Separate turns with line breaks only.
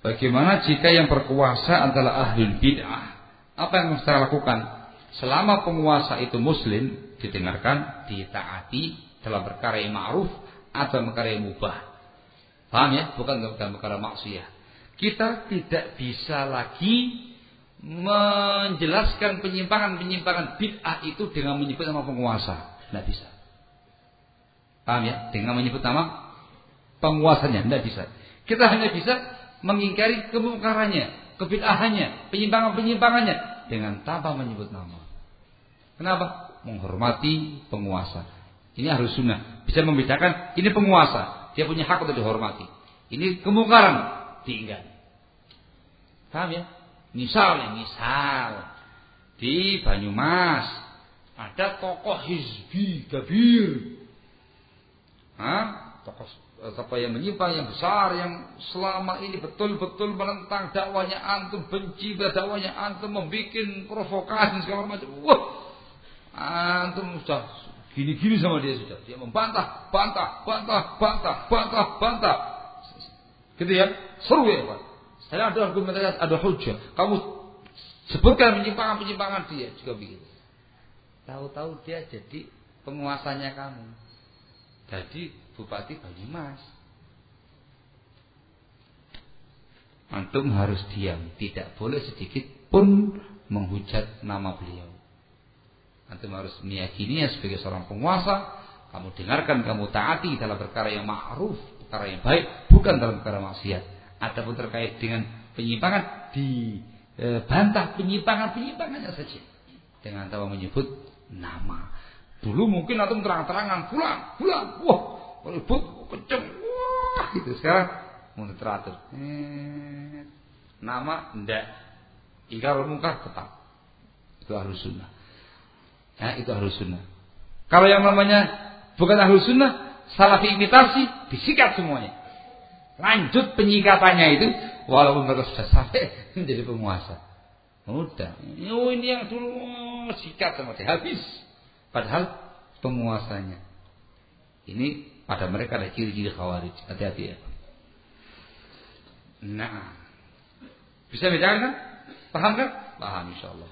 Bagaimana jika yang berkuasa adalah ahli bid'ah? Apa yang harus lakukan? Selama penguasa itu muslim, didengarkan, ditaati dalam perkara yang ma'ruf atau perkara mubah. Paham ya? Bukan dalam perkara maksiat. Kita tidak bisa lagi menjelaskan penyimpangan-penyimpangan bid'ah itu dengan menyebut nama penguasa. Tidak bisa. Paham ya? Dengan menyebut nama penguasanya. Tidak bisa. Kita hanya bisa mengingkari kemungkarannya, kebid'ahannya, penyimpangan-penyimpangannya dengan tanpa menyebut nama. Kenapa? Menghormati penguasa. Ini harus sunnah. Bisa membedakan ini penguasa, dia punya hak untuk dihormati. Ini kemungkaran, diingkari. Paham ya? Misal, misal di Banyumas ada tokoh hizbi gabir. Hah? Tokoh apa yang menyimpang yang besar yang selama ini betul-betul menentang dakwanya antum benci pada dakwanya antum membuat provokasi segala macam. Wah antum sudah gini-gini sama dia sudah. Dia membantah bantah bantah bantah bantah bantah. Gitu ya? Seru ya pak? Saya ada argumentasi ada hujah. Kamu sebutkan penyimpangan-penyimpangan dia juga begitu. Tahu-tahu dia jadi penguasanya kamu. Jadi Bupati Banyumas. Antum harus diam, tidak boleh sedikit pun menghujat nama beliau. Antum harus meyakininya sebagai seorang penguasa. Kamu dengarkan, kamu taati dalam perkara yang ma'ruf, perkara yang baik, bukan dalam perkara maksiat. Ataupun terkait dengan penyimpangan, dibantah penyimpangan-penyimpangannya saja. Dengan tahu menyebut nama. Dulu mungkin antum terang-terangan pulang, pulang, wah ribut kenceng. Wah gitu. Sekarang mulai teratur eh, nama ndak. Ingkar mungkar tetap. Itu harus sunnah. Ya itu harus sunnah. Kalau yang namanya bukan harus sunnah salafi imitasi disikat semuanya. Lanjut penyikatannya itu walaupun mereka sudah sampai menjadi penguasa. Mudah. Oh, ini yang dulu sikat sama habis. Padahal penguasanya. Ini pada mereka ada ciri-ciri khawarij. Hati-hati ya. Nah. Bisa bedakan kan? Paham kan? Paham insya Allah.